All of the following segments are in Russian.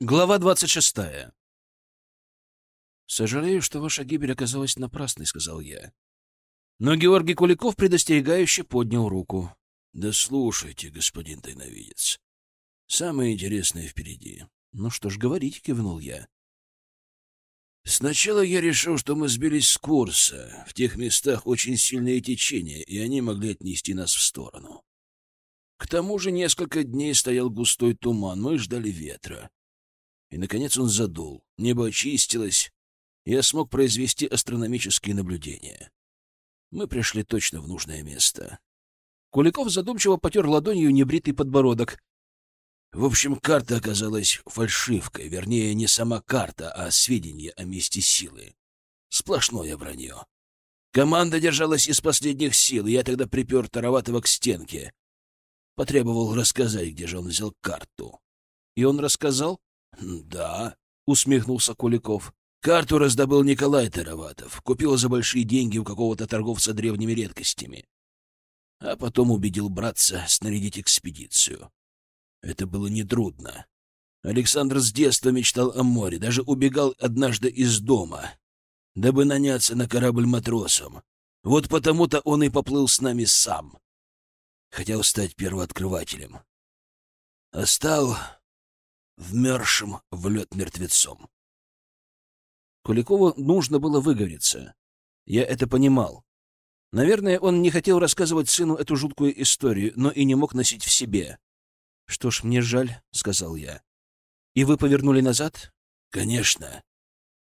Глава двадцать шестая. «Сожалею, что ваша гибель оказалась напрасной», — сказал я. Но Георгий Куликов предостерегающе поднял руку. «Да слушайте, господин тайновидец. Самое интересное впереди». «Ну что ж, говорите», — кивнул я. Сначала я решил, что мы сбились с курса. В тех местах очень сильные течения, и они могли отнести нас в сторону. К тому же несколько дней стоял густой туман, мы ждали ветра. И, наконец, он задул. Небо очистилось. Я смог произвести астрономические наблюдения. Мы пришли точно в нужное место. Куликов задумчиво потер ладонью небритый подбородок. В общем, карта оказалась фальшивкой. Вернее, не сама карта, а сведения о месте силы. Сплошное вранье. Команда держалась из последних сил, и я тогда припер Тароватого к стенке. Потребовал рассказать, где же он взял карту. И он рассказал? Да, усмехнулся Куликов. Карту раздобыл Николай Тароватов. Купил за большие деньги у какого-то торговца древними редкостями. А потом убедил братца снарядить экспедицию. Это было нетрудно. Александр с детства мечтал о море, даже убегал однажды из дома, дабы наняться на корабль матросом. Вот потому-то он и поплыл с нами сам. Хотел стать первооткрывателем. А стал вмершим в лед мертвецом. Куликову нужно было выговориться. Я это понимал. Наверное, он не хотел рассказывать сыну эту жуткую историю, но и не мог носить в себе. — Что ж, мне жаль, — сказал я. — И вы повернули назад? — Конечно.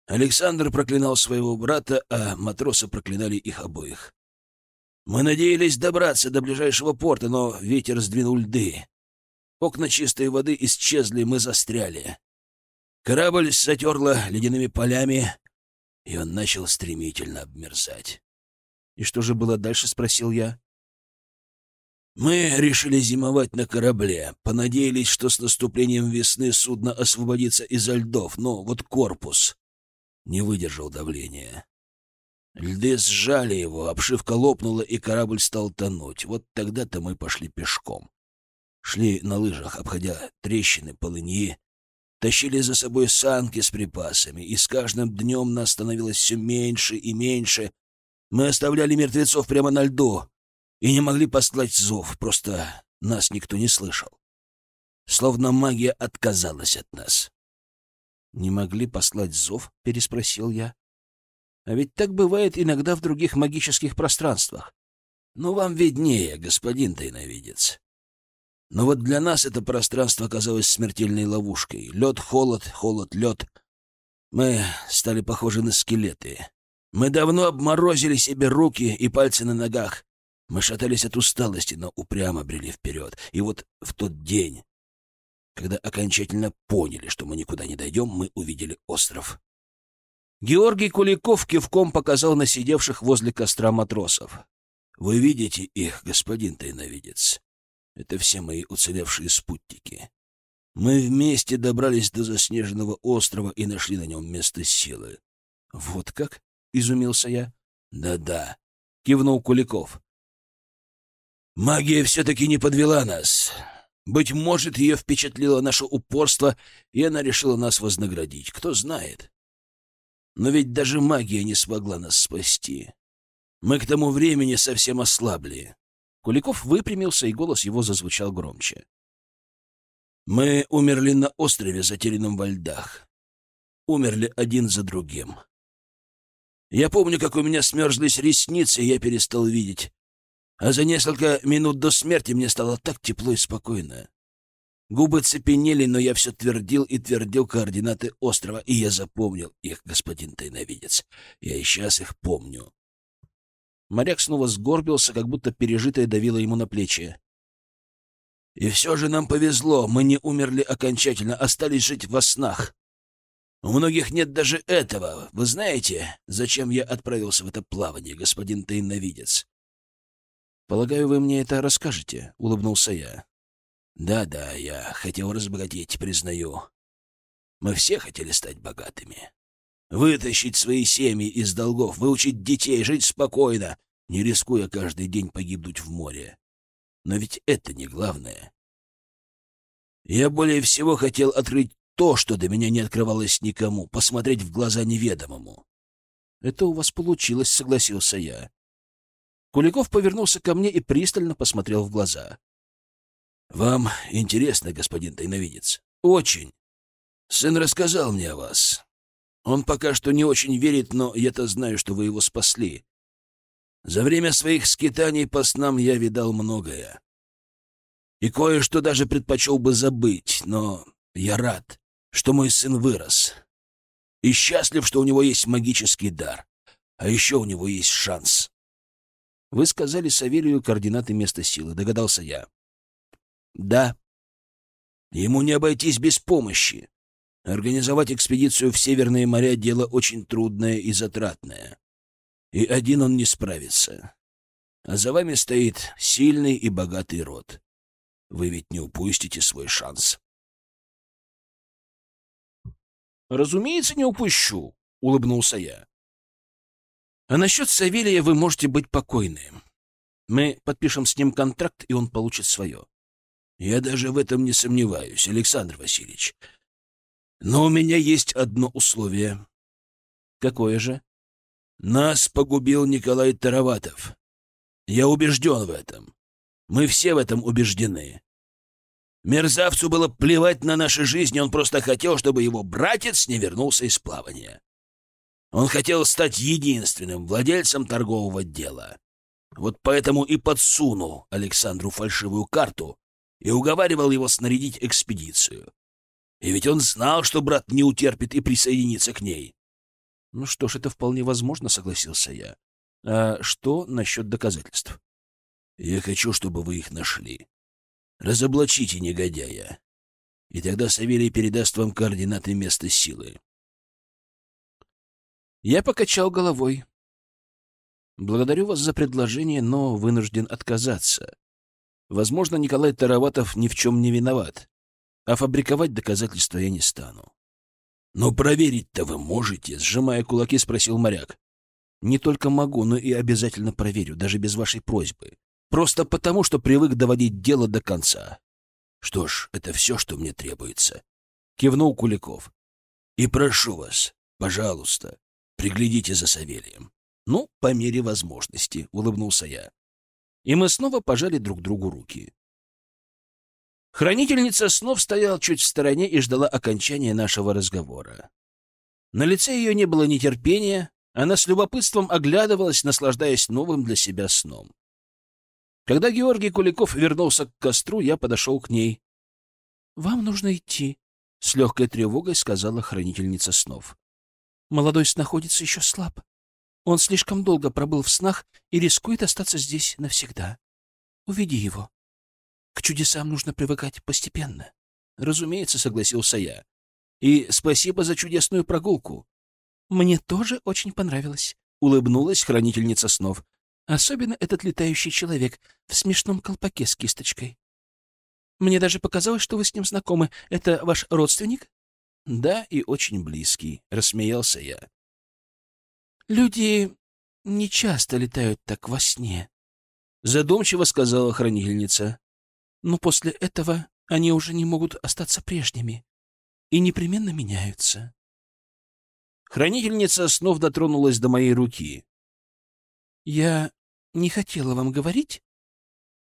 Александр проклинал своего брата, а матросы проклинали их обоих. Мы надеялись добраться до ближайшего порта, но ветер сдвинул льды. Окна чистой воды исчезли, мы застряли. Корабль затерло ледяными полями, и он начал стремительно обмерзать. — И что же было дальше? — спросил я. Мы решили зимовать на корабле, понадеялись, что с наступлением весны судно освободится изо льдов, но вот корпус не выдержал давления. Льды сжали его, обшивка лопнула, и корабль стал тонуть. Вот тогда-то мы пошли пешком. Шли на лыжах, обходя трещины, полыньи, тащили за собой санки с припасами, и с каждым днем нас становилось все меньше и меньше. Мы оставляли мертвецов прямо на льду, и не могли послать зов, просто нас никто не слышал. Словно магия отказалась от нас. «Не могли послать зов?» — переспросил я. «А ведь так бывает иногда в других магических пространствах. Ну, вам виднее, господин тайновидец. Но вот для нас это пространство оказалось смертельной ловушкой. Лед, холод, холод, лед. Мы стали похожи на скелеты. Мы давно обморозили себе руки и пальцы на ногах. Мы шатались от усталости, но упрямо брели вперед. И вот в тот день, когда окончательно поняли, что мы никуда не дойдем, мы увидели остров. Георгий Куликов кивком показал на сидевших возле костра матросов. «Вы видите их, господин тайновидец? Это все мои уцелевшие спутники. Мы вместе добрались до заснеженного острова и нашли на нем место силы». «Вот как?» — изумился я. «Да-да», — кивнул Куликов. Магия все-таки не подвела нас. Быть может, ее впечатлило наше упорство, и она решила нас вознаградить. Кто знает. Но ведь даже магия не смогла нас спасти. Мы к тому времени совсем ослабли. Куликов выпрямился, и голос его зазвучал громче. Мы умерли на острове, затерянном во льдах. Умерли один за другим. Я помню, как у меня смерзлись ресницы, и я перестал видеть. А за несколько минут до смерти мне стало так тепло и спокойно. Губы цепенели, но я все твердил и твердил координаты острова, и я запомнил их, господин тайновидец. Я и сейчас их помню. Моряк снова сгорбился, как будто пережитое давило ему на плечи. И все же нам повезло, мы не умерли окончательно, остались жить во снах. У многих нет даже этого. Вы знаете, зачем я отправился в это плавание, господин тайновидец? «Полагаю, вы мне это расскажете?» — улыбнулся я. «Да-да, я хотел разбогатеть, признаю. Мы все хотели стать богатыми. Вытащить свои семьи из долгов, выучить детей, жить спокойно, не рискуя каждый день погибнуть в море. Но ведь это не главное. Я более всего хотел открыть то, что до меня не открывалось никому, посмотреть в глаза неведомому. Это у вас получилось, согласился я. Куликов повернулся ко мне и пристально посмотрел в глаза. Вам интересно, господин тайновидец? Очень. Сын рассказал мне о вас. Он пока что не очень верит, но я-то знаю, что вы его спасли. За время своих скитаний по снам я видал многое. И кое-что даже предпочел бы забыть, но я рад, что мой сын вырос. И счастлив, что у него есть магический дар. А еще у него есть шанс. Вы сказали Савелию координаты места силы, догадался я. Да. Ему не обойтись без помощи. Организовать экспедицию в Северные моря — дело очень трудное и затратное. И один он не справится. А за вами стоит сильный и богатый род. Вы ведь не упустите свой шанс. «Разумеется, не упущу», — улыбнулся я. «А насчет Савелия вы можете быть покойны. Мы подпишем с ним контракт, и он получит свое». «Я даже в этом не сомневаюсь, Александр Васильевич. Но у меня есть одно условие». «Какое же?» «Нас погубил Николай Тароватов. Я убежден в этом. Мы все в этом убеждены. Мерзавцу было плевать на наши жизни, он просто хотел, чтобы его братец не вернулся из плавания. Он хотел стать единственным владельцем торгового дела. Вот поэтому и подсунул Александру фальшивую карту и уговаривал его снарядить экспедицию. И ведь он знал, что брат не утерпит и присоединится к ней. Ну что ж, это вполне возможно, согласился я. А что насчет доказательств? Я хочу, чтобы вы их нашли. Разоблачите негодяя. И тогда Савелий передаст вам координаты места силы. Я покачал головой. Благодарю вас за предложение, но вынужден отказаться. Возможно, Николай Тароватов ни в чем не виноват, а фабриковать доказательства я не стану. «Но проверить-то вы можете?» — сжимая кулаки, спросил моряк. «Не только могу, но и обязательно проверю, даже без вашей просьбы. Просто потому, что привык доводить дело до конца. Что ж, это все, что мне требуется. Кивнул Куликов. И прошу вас, пожалуйста, приглядите за Савелием. Ну, по мере возможности, улыбнулся я. И мы снова пожали друг другу руки. Хранительница снов стояла чуть в стороне и ждала окончания нашего разговора. На лице ее не было нетерпения, она с любопытством оглядывалась, наслаждаясь новым для себя сном. Когда Георгий Куликов вернулся к костру, я подошел к ней. — Вам нужно идти, — с легкой тревогой сказала хранительница снов. — Молодой находится еще слаб. Он слишком долго пробыл в снах и рискует остаться здесь навсегда. Уведи его. К чудесам нужно привыкать постепенно. — Разумеется, согласился я. — И спасибо за чудесную прогулку. — Мне тоже очень понравилось, — улыбнулась хранительница снов. Особенно этот летающий человек в смешном колпаке с кисточкой. Мне даже показалось, что вы с ним знакомы. Это ваш родственник? Да, и очень близкий, рассмеялся я. Люди не часто летают так во сне, задумчиво сказала хранительница. Но после этого они уже не могут остаться прежними и непременно меняются. Хранительница снова дотронулась до моей руки. Я не хотела вам говорить.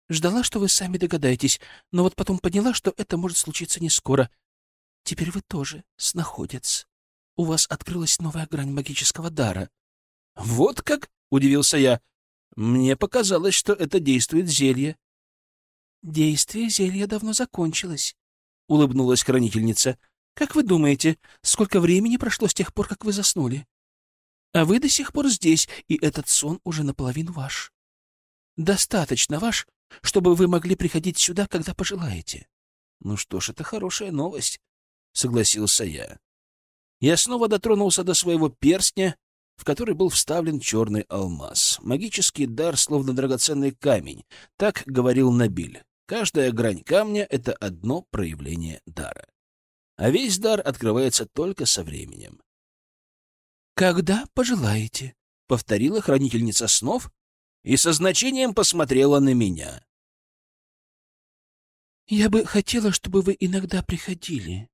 Ждала, что вы сами догадаетесь, но вот потом поняла, что это может случиться не скоро. Теперь вы тоже снаходец. У вас открылась новая грань магического дара. — Вот как? — удивился я. Мне показалось, что это действует зелье. — Действие зелья давно закончилось, — улыбнулась хранительница. — Как вы думаете, сколько времени прошло с тех пор, как вы заснули? А вы до сих пор здесь, и этот сон уже наполовину ваш. Достаточно ваш, чтобы вы могли приходить сюда, когда пожелаете. Ну что ж, это хорошая новость, согласился я. Я снова дотронулся до своего перстня, в который был вставлен черный алмаз. Магический дар, словно драгоценный камень, так говорил Набиль. Каждая грань камня — это одно проявление дара. А весь дар открывается только со временем. «Когда пожелаете», — повторила хранительница снов и со значением посмотрела на меня. «Я бы хотела, чтобы вы иногда приходили.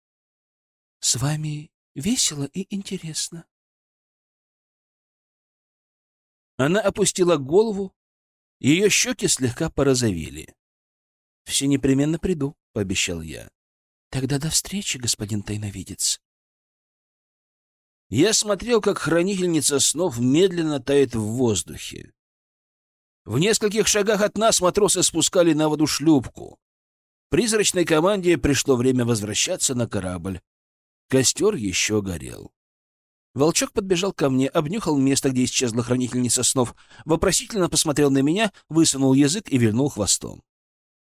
С вами весело и интересно. Она опустила голову, ее щеки слегка порозовели. — Все непременно приду, — пообещал я. — Тогда до встречи, господин тайновидец. Я смотрел, как хранительница снов медленно тает в воздухе. В нескольких шагах от нас матросы спускали на воду шлюпку. Призрачной команде пришло время возвращаться на корабль. Костер еще горел. Волчок подбежал ко мне, обнюхал место, где исчезла хранительница снов, вопросительно посмотрел на меня, высунул язык и вильнул хвостом.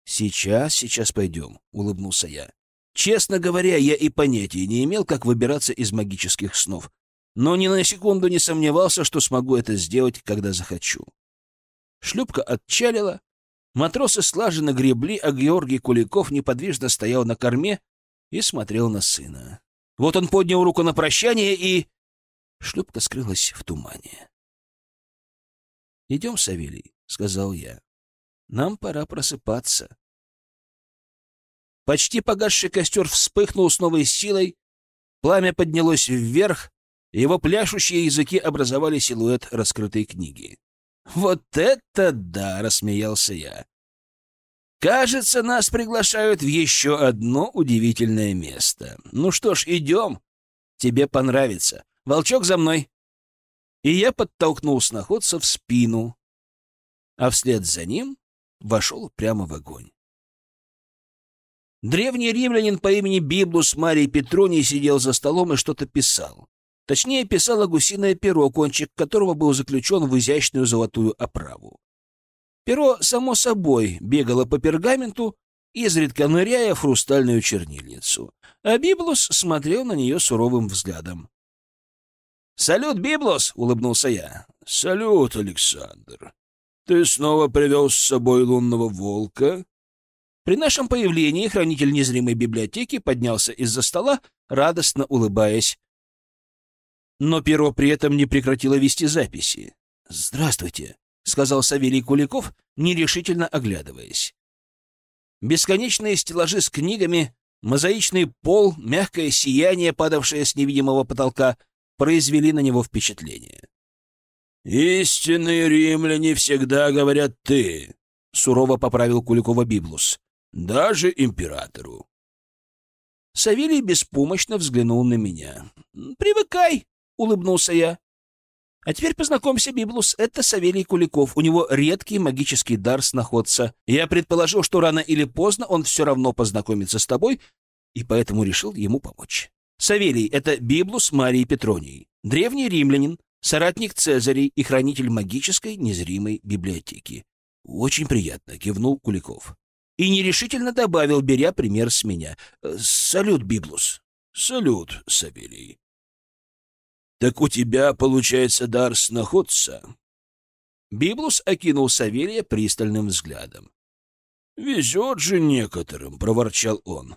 «Сейчас, сейчас пойдем», — улыбнулся я. Честно говоря, я и понятия не имел, как выбираться из магических снов, но ни на секунду не сомневался, что смогу это сделать, когда захочу. Шлюпка отчалила, матросы слаженно гребли, а Георгий Куликов неподвижно стоял на корме и смотрел на сына. Вот он поднял руку на прощание и... Шлюпка скрылась в тумане. «Идем, Савелий», — сказал я. «Нам пора просыпаться». Почти погасший костер вспыхнул с новой силой, пламя поднялось вверх, его пляшущие языки образовали силуэт раскрытой книги. «Вот это да!» — рассмеялся я. «Кажется, нас приглашают в еще одно удивительное место. Ну что ж, идем. Тебе понравится. Волчок за мной!» И я подтолкнул сноходца в спину, а вслед за ним вошел прямо в огонь. Древний римлянин по имени Библус Марий Петроний сидел за столом и что-то писал. Точнее, писало гусиное перо, кончик которого был заключен в изящную золотую оправу. Перо, само собой, бегало по пергаменту, изредка ныряя в хрустальную чернильницу, а Библус смотрел на нее суровым взглядом. «Салют, Библос!» — улыбнулся я. «Салют, Александр. Ты снова привел с собой лунного волка?» При нашем появлении хранитель незримой библиотеки поднялся из-за стола, радостно улыбаясь. Но перо при этом не прекратило вести записи. «Здравствуйте», — сказал Савелий Куликов, нерешительно оглядываясь. Бесконечные стеллажи с книгами, мозаичный пол, мягкое сияние, падавшее с невидимого потолка — произвели на него впечатление. «Истинные римляне всегда говорят «ты», — сурово поправил Куликова Библус, — «даже императору». Савелий беспомощно взглянул на меня. «Привыкай», — улыбнулся я. «А теперь познакомься, Библус, это Савелий Куликов. У него редкий магический дар сноходца. Я предположил, что рано или поздно он все равно познакомится с тобой, и поэтому решил ему помочь». Савелий — это Библус Марии Петроний, древний римлянин, соратник Цезарей и хранитель магической незримой библиотеки. «Очень приятно», — кивнул Куликов. И нерешительно добавил, беря пример с меня. «Салют, Библус». «Салют, Савелий». «Так у тебя, получается, дар сноходца?» Библус окинул Савелия пристальным взглядом. «Везет же некоторым», — проворчал он.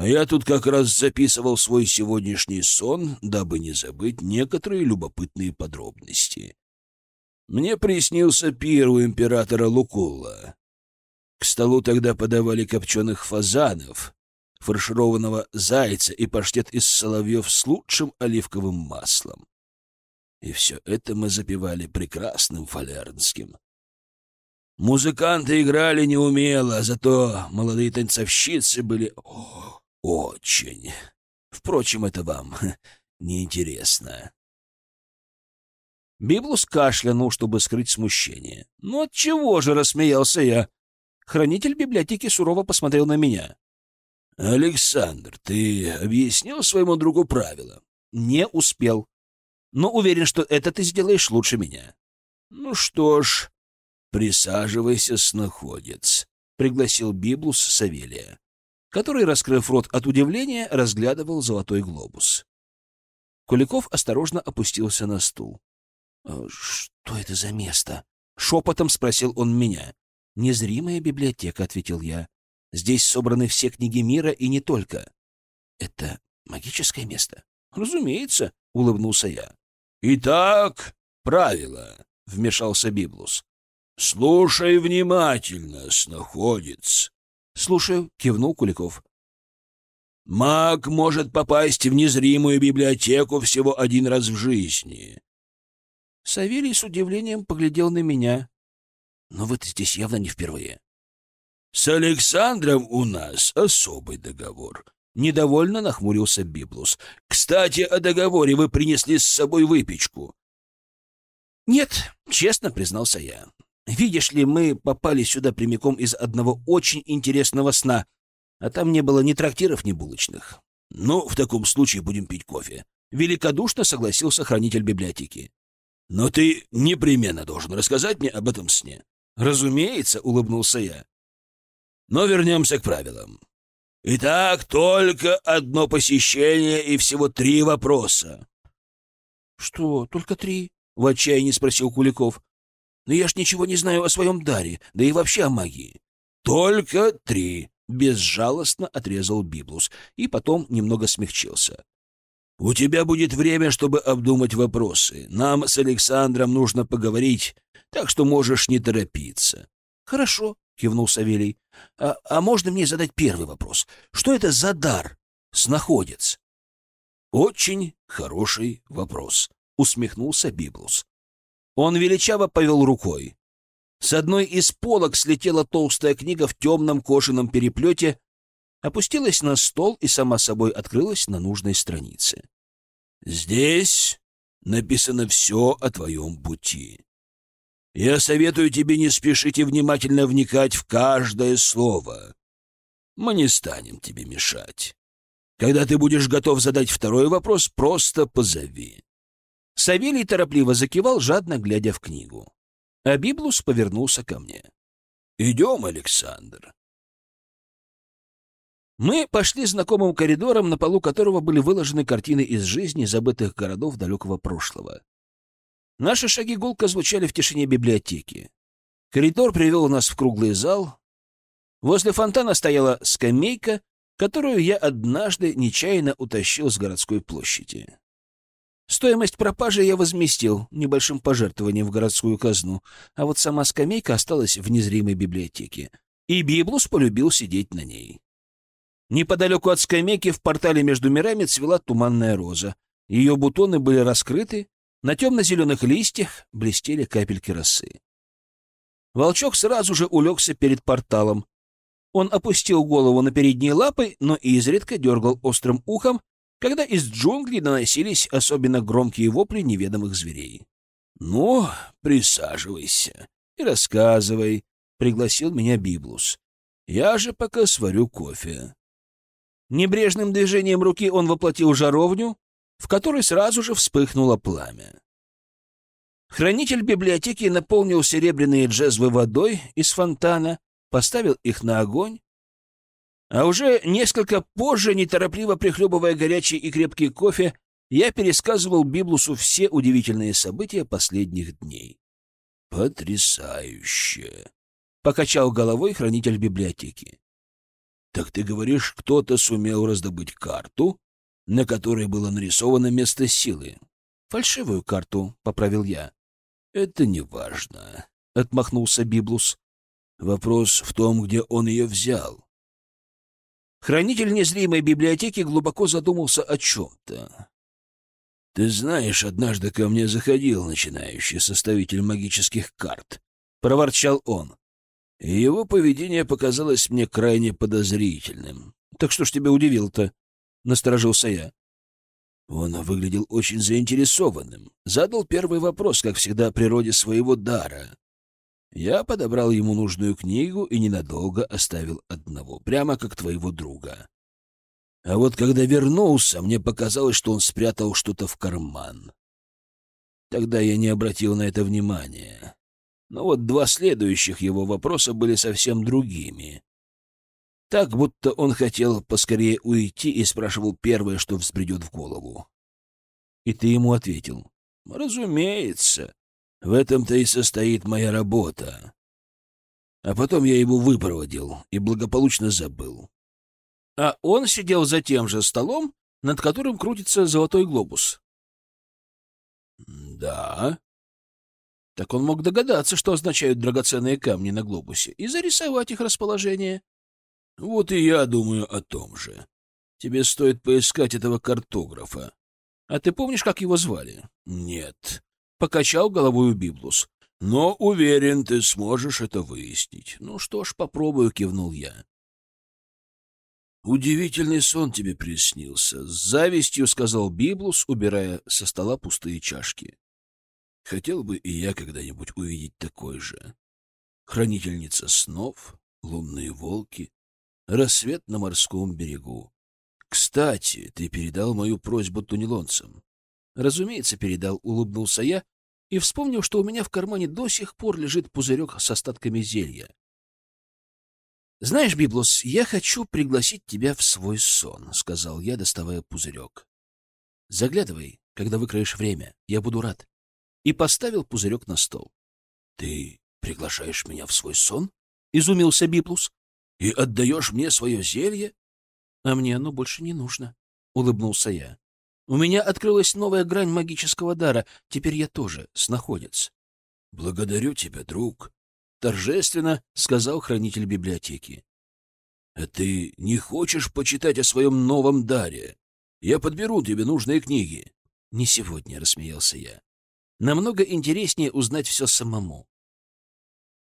Я тут как раз записывал свой сегодняшний сон, дабы не забыть некоторые любопытные подробности. Мне приснился пир у императора Лукула. К столу тогда подавали копченых фазанов, фаршированного зайца и паштет из соловьев с лучшим оливковым маслом. И все это мы запивали прекрасным фалернским. Музыканты играли неумело, зато молодые танцовщицы были очень. Впрочем, это вам неинтересно. Библус кашлянул, чтобы скрыть смущение. «Ну чего же?» — рассмеялся я. Хранитель библиотеки сурово посмотрел на меня. «Александр, ты объяснил своему другу правила?» «Не успел. Но уверен, что это ты сделаешь лучше меня». «Ну что ж, присаживайся, сноходец», — пригласил Библус Савелия который, раскрыв рот от удивления, разглядывал золотой глобус. Куликов осторожно опустился на стул. «Э, «Что это за место?» — шепотом спросил он меня. «Незримая библиотека», — ответил я. «Здесь собраны все книги мира и не только». «Это магическое место?» «Разумеется», — улыбнулся я. «Итак, правило», — вмешался Библус. «Слушай внимательно, сноходец. «Слушаю», — кивнул Куликов. Маг может попасть в незримую библиотеку всего один раз в жизни. Савелий с удивлением поглядел на меня. Но вы здесь явно не впервые. С Александром у нас особый договор. Недовольно нахмурился Библус. Кстати, о договоре вы принесли с собой выпечку. Нет, честно признался я. Видишь ли, мы попали сюда прямиком из одного очень интересного сна, а там не было ни трактиров, ни булочных. Ну, в таком случае будем пить кофе. Великодушно согласился хранитель библиотеки. Но ты непременно должен рассказать мне об этом сне. Разумеется, улыбнулся я. Но вернемся к правилам. Итак, только одно посещение и всего три вопроса. Что, только три? В отчаянии спросил Куликов. Но я ж ничего не знаю о своем даре, да и вообще о магии. Только три, безжалостно отрезал Библус и потом немного смягчился. У тебя будет время, чтобы обдумать вопросы. Нам с Александром нужно поговорить, так что можешь не торопиться. Хорошо, кивнул Савелий. А, а можно мне задать первый вопрос? Что это за дар, снаходец? Очень хороший вопрос, усмехнулся Библус. Он величаво повел рукой. С одной из полок слетела толстая книга в темном кожаном переплете, опустилась на стол и сама собой открылась на нужной странице. «Здесь написано все о твоем пути. Я советую тебе не спешить и внимательно вникать в каждое слово. Мы не станем тебе мешать. Когда ты будешь готов задать второй вопрос, просто позови». Савелий торопливо закивал, жадно глядя в книгу. А Библус повернулся ко мне. «Идем, Александр. Мы пошли знакомым коридором, на полу которого были выложены картины из жизни забытых городов далекого прошлого. Наши шаги гулко звучали в тишине библиотеки. Коридор привел нас в круглый зал. Возле фонтана стояла скамейка, которую я однажды нечаянно утащил с городской площади. Стоимость пропажи я возместил небольшим пожертвованием в городскую казну, а вот сама скамейка осталась в незримой библиотеке, и Библус полюбил сидеть на ней. Неподалеку от скамейки в портале между мирами цвела туманная роза. Ее бутоны были раскрыты, на темно-зеленых листьях блестели капельки росы. Волчок сразу же улегся перед порталом. Он опустил голову на передние лапы, но изредка дергал острым ухом, когда из джунглей доносились особенно громкие вопли неведомых зверей. — Ну, присаживайся и рассказывай, — пригласил меня Библус. — Я же пока сварю кофе. Небрежным движением руки он воплотил жаровню, в которой сразу же вспыхнуло пламя. Хранитель библиотеки наполнил серебряные джезвы водой из фонтана, поставил их на огонь, а уже несколько позже, неторопливо прихлебывая горячий и крепкий кофе, я пересказывал Библусу все удивительные события последних дней. «Потрясающе!» — покачал головой хранитель библиотеки. Так ты говоришь, кто-то сумел раздобыть карту, на которой было нарисовано место силы? Фальшивую карту, поправил я. Это не важно, отмахнулся Библус. Вопрос в том, где он ее взял. Хранитель незримой библиотеки глубоко задумался о чем-то. «Ты знаешь, однажды ко мне заходил начинающий составитель магических карт», — проворчал он и его поведение показалось мне крайне подозрительным. «Так что ж тебя удивил-то?» — насторожился я. Он выглядел очень заинтересованным. Задал первый вопрос, как всегда, о природе своего дара. Я подобрал ему нужную книгу и ненадолго оставил одного, прямо как твоего друга. А вот когда вернулся, мне показалось, что он спрятал что-то в карман. Тогда я не обратил на это внимания. Но вот два следующих его вопроса были совсем другими. Так, будто он хотел поскорее уйти и спрашивал первое, что взбредет в голову. И ты ему ответил. «Разумеется. В этом-то и состоит моя работа». А потом я его выпроводил и благополучно забыл. А он сидел за тем же столом, над которым крутится золотой глобус. «Да», так он мог догадаться, что означают драгоценные камни на глобусе, и зарисовать их расположение. Вот и я думаю о том же. Тебе стоит поискать этого картографа. А ты помнишь, как его звали? Нет. Покачал головой Библус. Но уверен, ты сможешь это выяснить. Ну что ж, попробую, кивнул я. Удивительный сон тебе приснился, с завистью сказал Библус, убирая со стола пустые чашки. Хотел бы и я когда-нибудь увидеть такой же. Хранительница снов, лунные волки, рассвет на морском берегу. Кстати, ты передал мою просьбу тунелонцам. Разумеется, передал, улыбнулся я и вспомнил, что у меня в кармане до сих пор лежит пузырек с остатками зелья. «Знаешь, Библос, я хочу пригласить тебя в свой сон», — сказал я, доставая пузырек. «Заглядывай, когда выкроешь время, я буду рад». И поставил пузырек на стол. «Ты приглашаешь меня в свой сон?» — изумился Библус. «И отдаешь мне свое зелье?» «А мне оно больше не нужно», — улыбнулся я. «У меня открылась новая грань магического дара. Теперь я тоже снаходец». «Благодарю тебя, друг», — торжественно сказал хранитель библиотеки. «А ты не хочешь почитать о своем новом даре? Я подберу тебе нужные книги». «Не сегодня», — рассмеялся я. «Намного интереснее узнать все самому».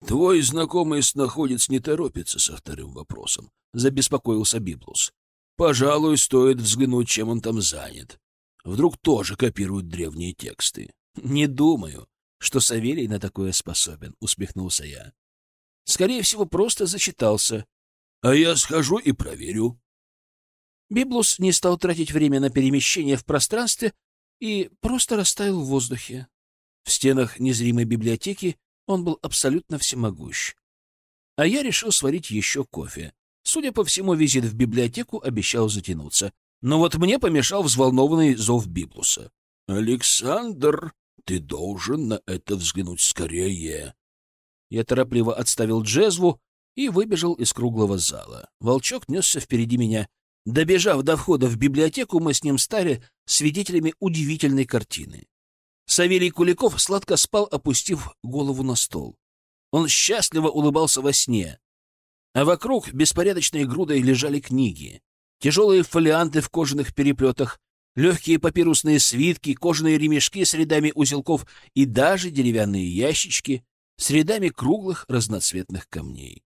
«Твой знакомый снаходец не торопится со вторым вопросом», — забеспокоился Библус. «Пожалуй, стоит взглянуть, чем он там занят. Вдруг тоже копирует древние тексты». «Не думаю, что Савелий на такое способен», — усмехнулся я. «Скорее всего, просто зачитался». «А я схожу и проверю». Библус не стал тратить время на перемещение в пространстве и просто растаял в воздухе. В стенах незримой библиотеки он был абсолютно всемогущ. А я решил сварить еще кофе. Судя по всему, визит в библиотеку обещал затянуться. Но вот мне помешал взволнованный зов Библуса. «Александр, ты должен на это взглянуть скорее!» Я торопливо отставил джезву и выбежал из круглого зала. Волчок несся впереди меня. Добежав до входа в библиотеку, мы с ним стали свидетелями удивительной картины. Савелий Куликов сладко спал, опустив голову на стол. Он счастливо улыбался во сне. А вокруг беспорядочной грудой лежали книги. Тяжелые фолианты в кожаных переплетах, легкие папирусные свитки, кожаные ремешки с рядами узелков и даже деревянные ящички с рядами круглых разноцветных камней.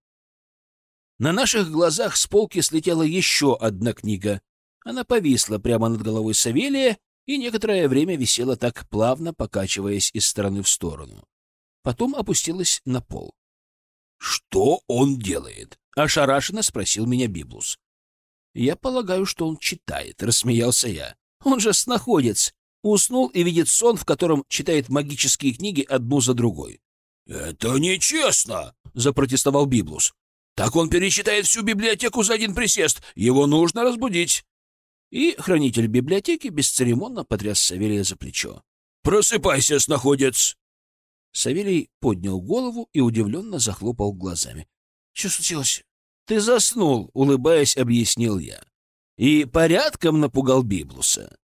На наших глазах с полки слетела еще одна книга. Она повисла прямо над головой Савелия и некоторое время висела так, плавно покачиваясь из стороны в сторону. Потом опустилась на пол. — Что он делает? — ошарашенно спросил меня Библус. — Я полагаю, что он читает, — рассмеялся я. — Он же снаходец. Уснул и видит сон, в котором читает магические книги одну за другой. — Это нечестно! — запротестовал Библус. — Так он перечитает всю библиотеку за один присест. Его нужно разбудить. И хранитель библиотеки бесцеремонно потряс Савелия за плечо. «Просыпайся, снаходец!» Савелий поднял голову и удивленно захлопал глазами. «Что случилось?» «Ты заснул», — улыбаясь, объяснил я. И порядком напугал Библуса.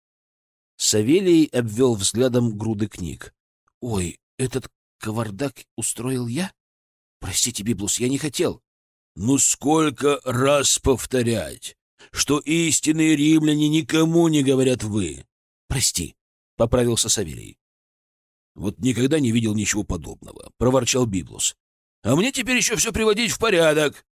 Савелий обвел взглядом груды книг. «Ой, этот кавардак устроил я? Простите, Библус, я не хотел». «Ну сколько раз повторять? что истинные римляне никому не говорят «вы». — Прости, — поправился Савелий. — Вот никогда не видел ничего подобного, — проворчал Библус. — А мне теперь еще все приводить в порядок.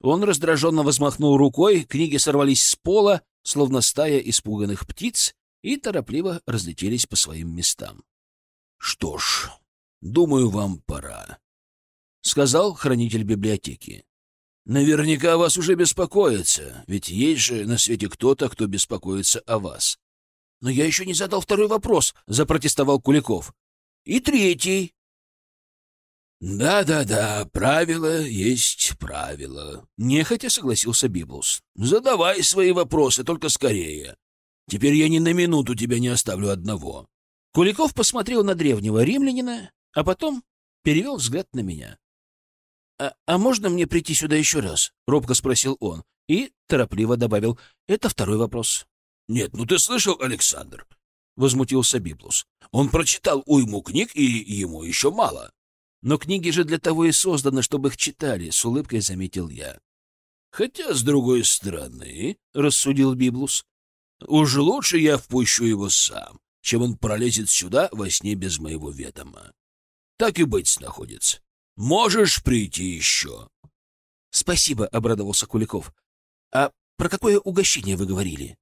Он раздраженно взмахнул рукой, книги сорвались с пола, словно стая испуганных птиц, и торопливо разлетелись по своим местам. — Что ж, думаю, вам пора, — сказал хранитель библиотеки. Наверняка вас уже беспокоится, ведь есть же на свете кто-то, кто беспокоится о вас. — Но я еще не задал второй вопрос, — запротестовал Куликов. — И третий. «Да-да-да, правило есть правило», — нехотя согласился Библус. «Задавай свои вопросы, только скорее. Теперь я ни на минуту тебя не оставлю одного». Куликов посмотрел на древнего римлянина, а потом перевел взгляд на меня. «А, «А можно мне прийти сюда еще раз?» — робко спросил он и торопливо добавил. «Это второй вопрос». «Нет, ну ты слышал, Александр?» — возмутился Библус. «Он прочитал уйму книг, и ему еще мало». «Но книги же для того и созданы, чтобы их читали», — с улыбкой заметил я. Хотя, с другой стороны, — рассудил Библус, — уж лучше я впущу его сам, чем он пролезет сюда во сне без моего ведома. Так и быть, находится. Можешь прийти еще. — Спасибо, — обрадовался Куликов. — А про какое угощение вы говорили?